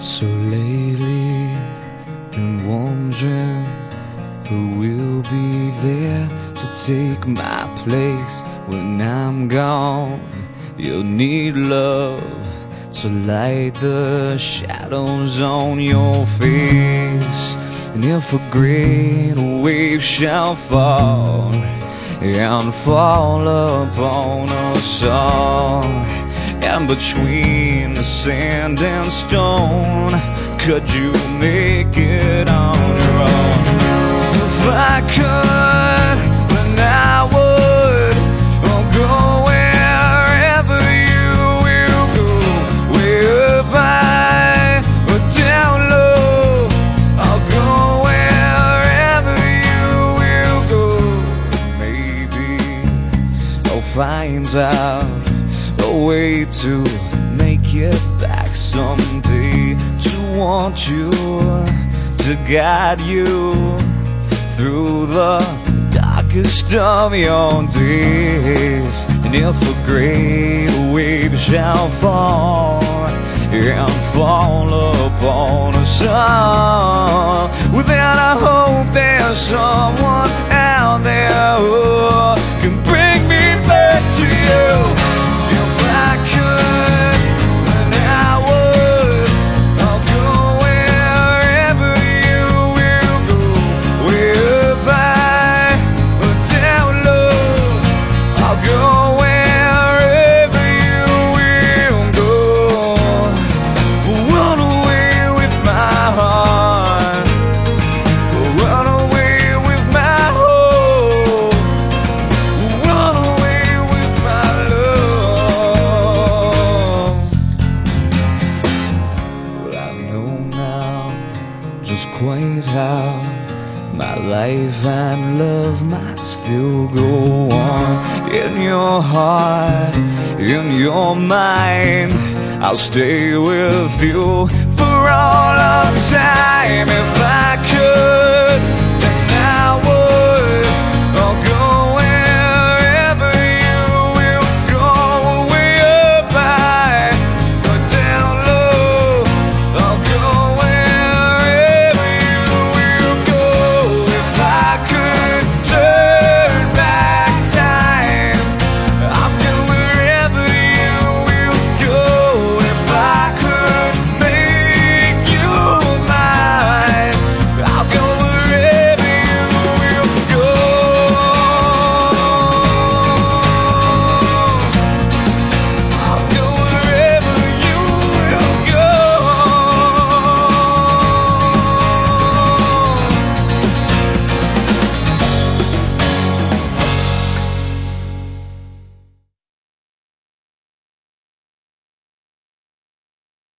So lately, been wondering who will be there to take my place when I'm gone. You'll need love to light the shadows on your face. And if a great wave shall fall and fall upon us all, and between the sand and stone, could you make it on your own? If I could, then I would. I'll go wherever you will go. Way up high or down low. I'll go wherever you will go. Maybe I'll find out a way to make it back someday. To want you, to guide you through the darkest of your days. And if a great wave shall fall and fall upon us all, then I hope there's someone out there how my life and love might still go on in your heart, in your mind. I'll stay with you for all of time.